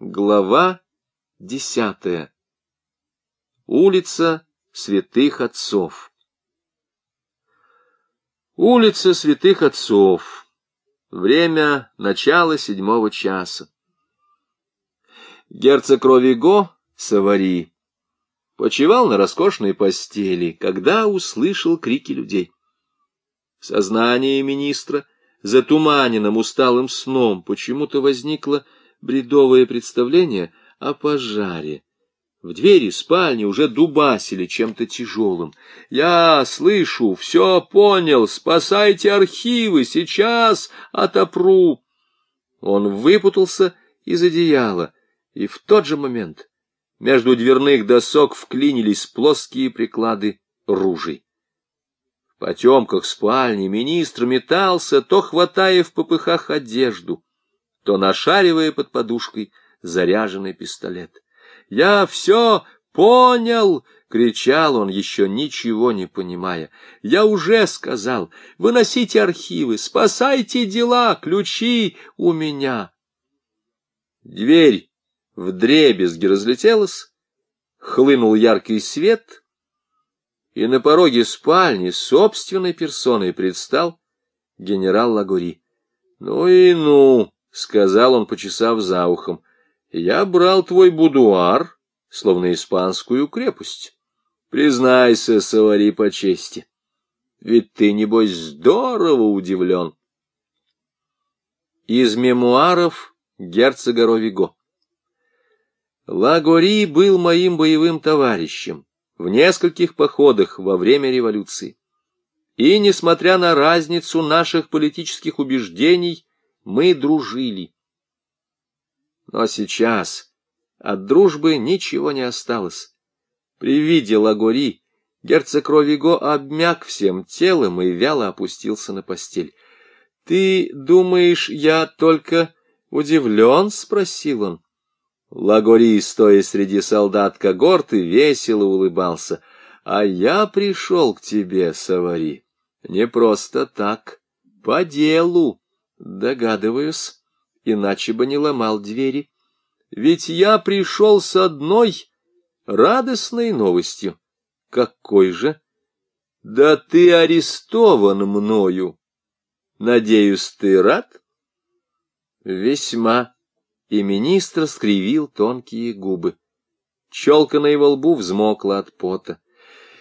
Глава десятая. Улица Святых Отцов. Улица Святых Отцов. Время начала седьмого часа. Герцог Ровиго, Савари, почивал на роскошной постели, когда услышал крики людей. Сознание министра, затуманенным усталым сном, почему-то возникло бредовое представление о пожаре. В двери спальни уже дубасили чем-то тяжелым. «Я слышу, все понял, спасайте архивы, сейчас отопру!» Он выпутался из одеяла, и в тот же момент между дверных досок вклинились плоские приклады ружей. В потемках спальни министр метался, то хватая в попыхах одежду, то нашаривая под подушкой заряженный пистолет. «Я все понял!» — кричал он, еще ничего не понимая. «Я уже сказал, выносите архивы, спасайте дела, ключи у меня!» Дверь в дребезги разлетелась, хлынул яркий свет, и на пороге спальни собственной персоной предстал генерал Лагури. «Ну и ну!» — сказал он, почесав за ухом. — Я брал твой будуар, словно испанскую крепость. Признайся, Савари, по чести. Ведь ты, небось, здорово удивлен. Из мемуаров герцога Ровиго Лагори был моим боевым товарищем в нескольких походах во время революции. И, несмотря на разницу наших политических убеждений, мы дружили. Но сейчас от дружбы ничего не осталось. При виде Лагори герцог Ровиго обмяк всем телом и вяло опустился на постель. — Ты думаешь, я только удивлен? — спросил он. Лагори, стоя среди солдат когорты, весело улыбался. — А я пришел к тебе, Савари, не просто так, по делу. Догадываюсь, иначе бы не ломал двери. Ведь я пришел с одной радостной новостью. Какой же? Да ты арестован мною. Надеюсь, ты рад? Весьма. И министр скривил тонкие губы. Челка на его лбу взмокла от пота.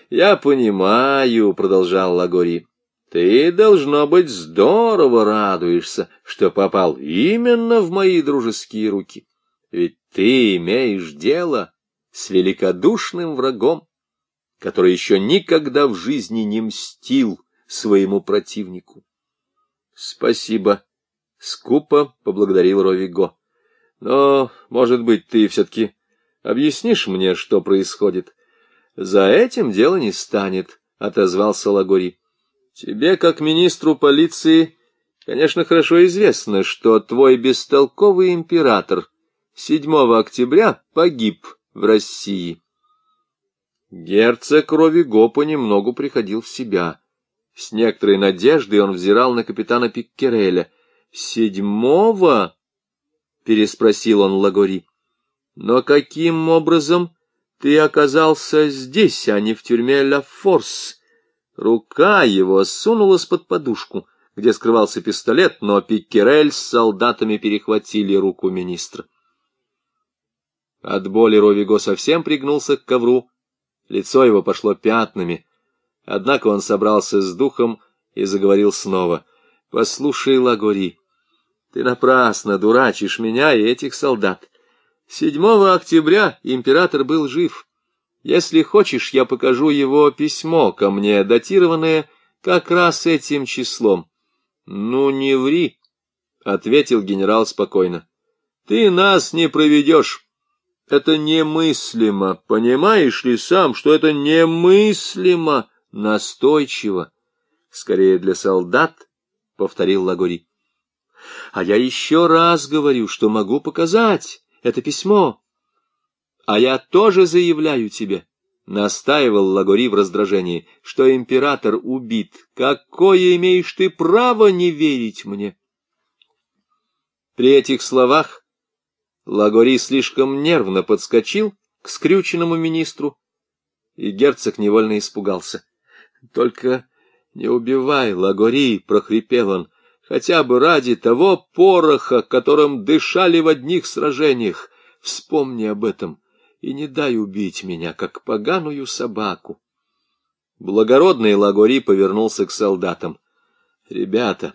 — Я понимаю, — продолжал Лагори, ты, должно быть, здорово радуешься, что попал именно в мои дружеские руки. Ведь ты имеешь дело с великодушным врагом, который еще никогда в жизни не мстил своему противнику. Спасибо. Скупо поблагодарил Ровиго. Но, может быть, ты все-таки объяснишь мне, что происходит? За этим дело не станет, — отозвался Лагори. Тебе, как министру полиции, конечно, хорошо известно, что твой бестолковый император 7 октября погиб в России. Герцог Ровиго понемногу приходил в себя. С некоторой надеждой он взирал на капитана Пиккереля. «Седьмого?» — переспросил он Лагори. «Но каким образом ты оказался здесь, а не в тюрьме Ла Форс?» Рука его сунулась под подушку, где скрывался пистолет, но Пиккерель с солдатами перехватили руку министра. От боли Ровиго совсем пригнулся к ковру, лицо его пошло пятнами. Однако он собрался с духом и заговорил снова. — Послушай, Лагори, ты напрасно дурачишь меня и этих солдат. 7 октября император был жив. Если хочешь, я покажу его письмо ко мне, датированное как раз этим числом. — Ну, не ври, — ответил генерал спокойно. — Ты нас не проведешь. Это немыслимо. Понимаешь ли сам, что это немыслимо? Настойчиво. Скорее для солдат, — повторил Лагори. — А я еще раз говорю, что могу показать это письмо. А я тоже заявляю тебе, — настаивал Лагори в раздражении, — что император убит. Какое имеешь ты право не верить мне? При этих словах Лагори слишком нервно подскочил к скрюченному министру, и герцог невольно испугался. — Только не убивай, Лагори, — прохрипел он, — хотя бы ради того пороха, которым дышали в одних сражениях. Вспомни об этом и не дай убить меня, как поганую собаку. Благородный Лагори повернулся к солдатам. — Ребята,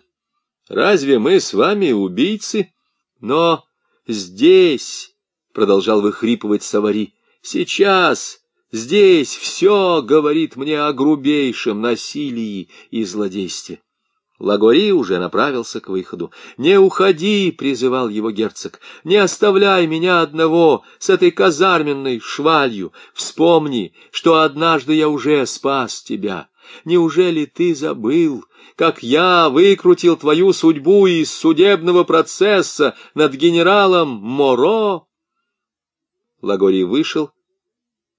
разве мы с вами убийцы? Но здесь, — продолжал выхрипывать Савари, — сейчас, здесь все говорит мне о грубейшем насилии и злодействе. Лагори уже направился к выходу. «Не уходи!» — призывал его герцог. «Не оставляй меня одного с этой казарменной швалью. Вспомни, что однажды я уже спас тебя. Неужели ты забыл, как я выкрутил твою судьбу из судебного процесса над генералом Моро?» Лагори вышел,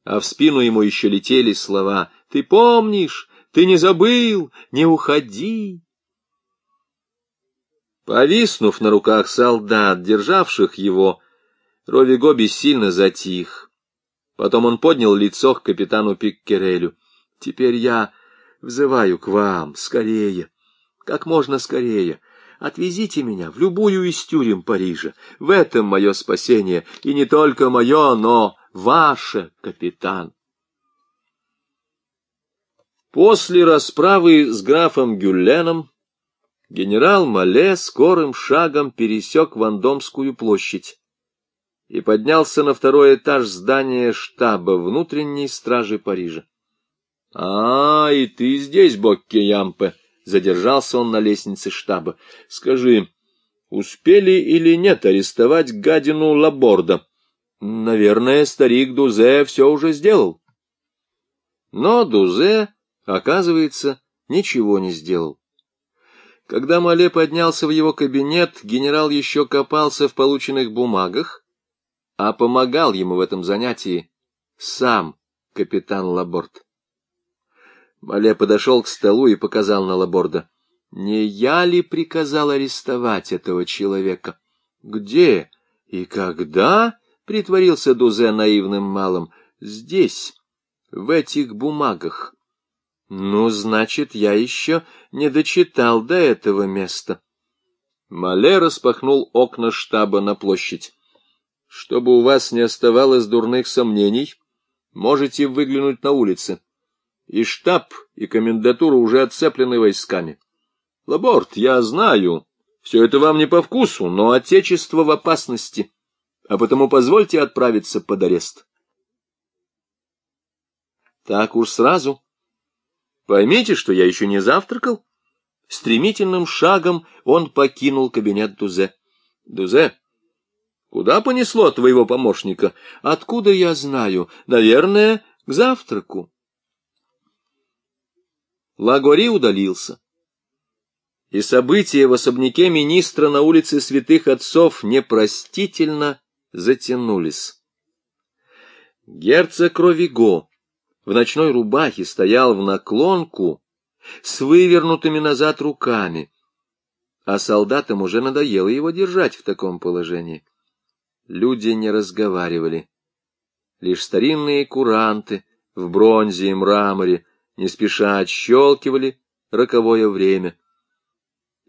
а в спину ему еще летели слова «Ты помнишь? Ты не забыл? Не уходи!» Повиснув на руках солдат, державших его, Ровиго бессильно затих. Потом он поднял лицо к капитану Пиккерелю. — Теперь я взываю к вам, скорее, как можно скорее. Отвезите меня в любую из тюрем Парижа. В этом мое спасение, и не только мое, но ваше, капитан. После расправы с графом Гюлленом генерал Мале скорым шагом пересек Вандомскую площадь и поднялся на второй этаж здания штаба внутренней стражи Парижа. — А, и ты здесь, Бокке Ямпе! — задержался он на лестнице штаба. — Скажи, успели или нет арестовать гадину Лаборда? — Наверное, старик Дузе все уже сделал. Но Дузе, оказывается, ничего не сделал. Когда Мале поднялся в его кабинет, генерал еще копался в полученных бумагах, а помогал ему в этом занятии сам капитан Лаборд. Мале подошел к столу и показал на Лаборда. «Не я ли приказал арестовать этого человека?» «Где и когда?» — притворился Дузе наивным малым. «Здесь, в этих бумагах». Ну, значит, я еще не дочитал до этого места. Мале распахнул окна штаба на площадь. Чтобы у вас не оставалось дурных сомнений, можете выглянуть на улицы. И штаб, и комендатура уже отцеплены войсками. Лаборт, я знаю, все это вам не по вкусу, но отечество в опасности, а потому позвольте отправиться под арест. Так уж сразу. Поймите, что я еще не завтракал. Стремительным шагом он покинул кабинет Дузе. Дузе, куда понесло твоего помощника? Откуда я знаю? Наверное, к завтраку. Лагори удалился. И события в особняке министра на улице святых отцов непростительно затянулись. Герцог Ровиго в ночной рубахе стоял в наклонку с вывернутыми назад руками, а солдатам уже надоело его держать в таком положении. Люди не разговаривали. Лишь старинные куранты в бронзе и мраморе не спеша отщелкивали роковое время.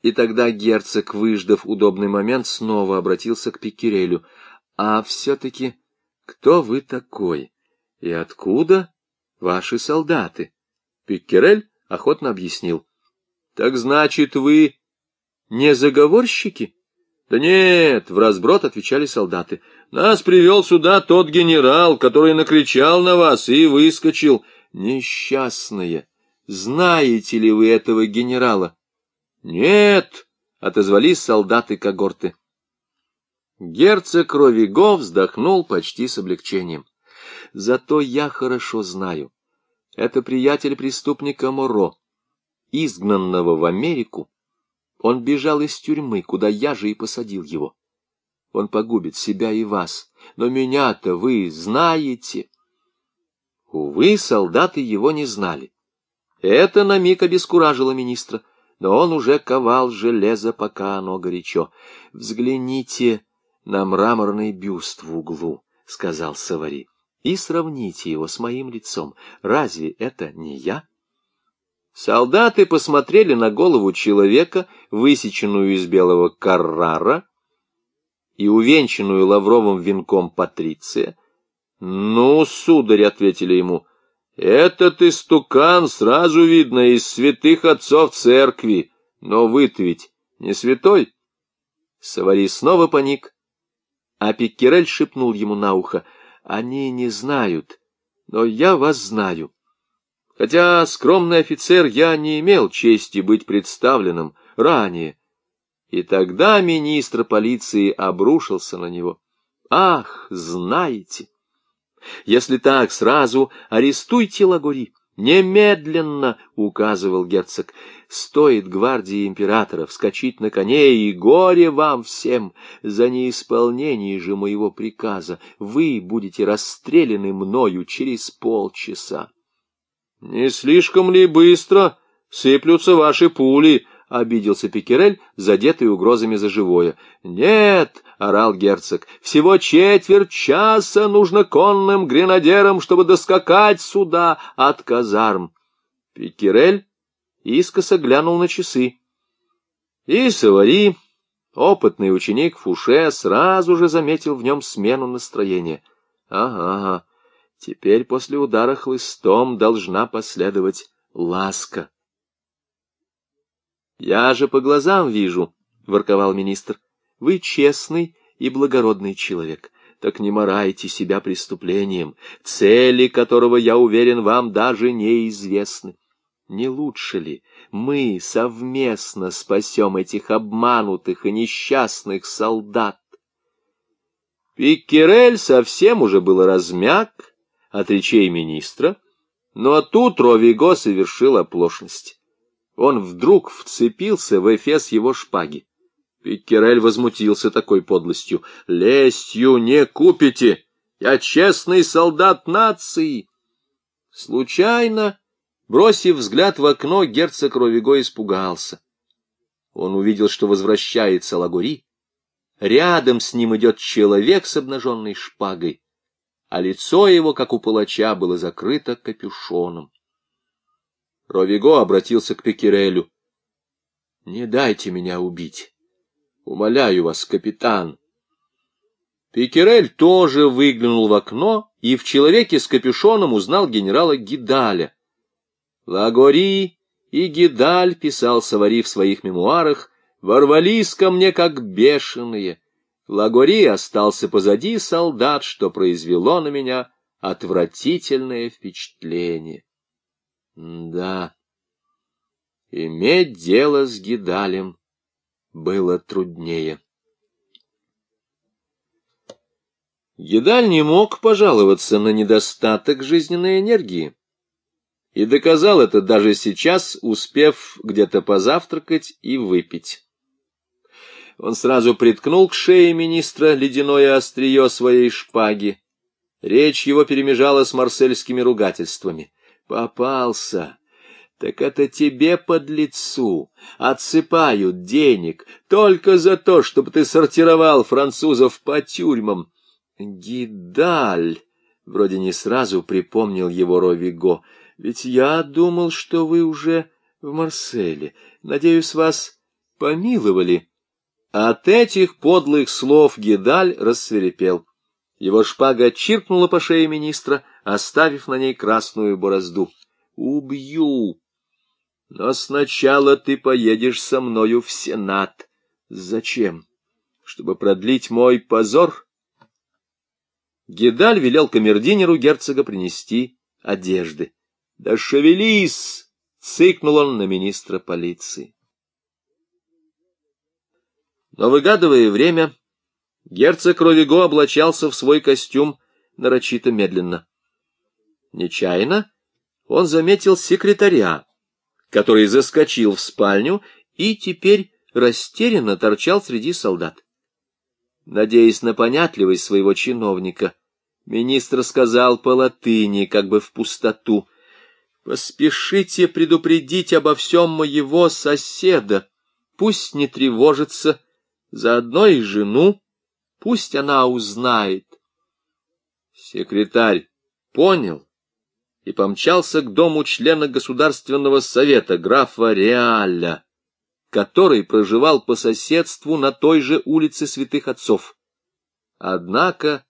И тогда герцог, выждав удобный момент, снова обратился к Пикерелю. — А все-таки кто вы такой? И откуда ваши солдаты. Пиккерель охотно объяснил. — Так значит, вы не заговорщики? — Да нет, — в разброд отвечали солдаты. — Нас привел сюда тот генерал, который накричал на вас и выскочил. Несчастные! Знаете ли вы этого генерала? — Нет, — отозвались солдаты когорты. Герцог Ровиго вздохнул почти с облегчением. Зато я хорошо знаю. Это приятель преступника Моро, изгнанного в Америку. Он бежал из тюрьмы, куда я же и посадил его. Он погубит себя и вас, но меня-то вы знаете. Увы, солдаты его не знали. Это на миг обескуражило министра, но он уже ковал железо, пока оно горячо. Взгляните на мраморный бюст в углу, — сказал Савари, — и сравните его с моим лицом. Разве это не я? Солдаты посмотрели на голову человека, высеченную из белого каррара, и увенчанную лавровым венком Патриция. — Ну, сударь, — ответили ему, — этот истукан сразу видно из святых отцов церкви, но вы-то ведь не святой. Савари снова паник, а Пиккерель шепнул ему на ухо, — они не знают, но я вас знаю. Хотя скромный офицер я не имел чести быть представленным ранее, и тогда министр полиции обрушился на него. Ах, знаете! Если так, сразу арестуйте Лагури. Немедленно, — указывал герцог, — стоит гвардии императора вскочить на коне, и горе вам всем. За неисполнение же моего приказа вы будете расстреляны мною через полчаса. — Не слишком ли быстро сыплются ваши пули? — обиделся Пикерель, задетый угрозами за живое. — Нет, — орал герцог, — всего четверть часа нужно конным гренадерам, чтобы доскакать сюда от казарм. Пикерель искоса глянул на часы. И Савари, опытный ученик Фуше, сразу же заметил в нем смену настроения. Ага, теперь после удара хлыстом должна последовать ласка. — Я же по глазам вижу, — ворковал министр, — вы честный и благородный человек. Так не морайте себя преступлением, цели которого, я уверен, вам даже неизвестны. Не лучше ли мы совместно спасем этих обманутых и несчастных солдат? Пиккерель совсем уже был размяк от речей министра, но тут Ровиго совершил оплошность он вдруг вцепился в эфес его шпаги. Пиккерель возмутился такой подлостью. «Лестью не купите! Я честный солдат нации!» Случайно, бросив взгляд в окно, герцог Ровиго испугался. Он увидел, что возвращается Лагури. Рядом с ним идет человек с обнаженной шпагой, а лицо его, как у палача, было закрыто капюшоном. Ровиго обратился к Пекирелю. — Не дайте меня убить. Умоляю вас, капитан. Пекирель тоже выглянул в окно и в человеке с капюшоном узнал генерала Гидаля. Лагори и Гидаль, писал Савари в своих мемуарах, ворвались ко мне как бешеные. Лагори остался позади солдат, что произвело на меня отвратительное впечатление. Да, иметь дело с Гидалем было труднее. Гидаль не мог пожаловаться на недостаток жизненной энергии и доказал это даже сейчас, успев где-то позавтракать и выпить. Он сразу приткнул к шее министра ледяное острие своей шпаги. Речь его перемежала с марсельскими ругательствами. Попался. Так это тебе под лицу отсыпают денег только за то, чтобы ты сортировал французов по тюрьмам. Гидаль, вроде не сразу припомнил его Ровиго, ведь я думал, что вы уже в Марселе. Надеюсь, вас помиловали. От этих подлых слов Гидаль рассверепел. Его шпага чиркнула по шее министра, оставив на ней красную борозду. «Убью! Но сначала ты поедешь со мною в Сенат. Зачем? Чтобы продлить мой позор?» Гедаль велел камердинеру герцога принести одежды. «Да шевелись!» — цыкнул он на министра полиции. Но, выгадывая время, Герцог Ровиго облачался в свой костюм нарочито медленно. Нечаянно он заметил секретаря, который заскочил в спальню и теперь растерянно торчал среди солдат. Надеясь на понятливость своего чиновника, министр сказал по латыни, как бы в пустоту, «Поспешите предупредить обо всем моего соседа, пусть не тревожится, заодно и жену, Пусть она узнает. Секретарь понял и помчался к дому члена Государственного совета графа Реаля, который проживал по соседству на той же улице святых отцов. Однако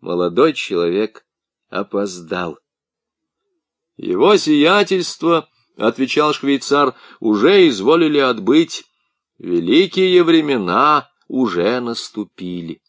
молодой человек опоздал. Его сиятельство, — отвечал швейцар, — уже изволили отбыть. Великие времена уже наступили.